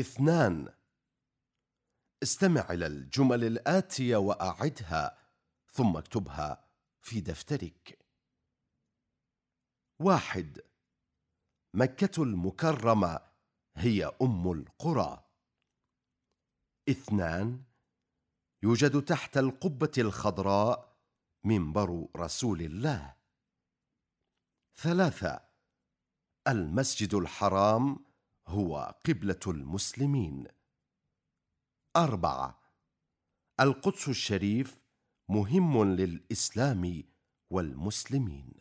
اثنان. استمع إلى الجمل الآتية وأعدها ثم اكتبها في دفترك. واحد. مكة المكرمة هي أم القرى. اثنان. يوجد تحت القبة الخضراء منبر رسول الله. ثلاثة. المسجد الحرام هو قبلة المسلمين. أربعة. القدس الشريف مهم للإسلام والمسلمين.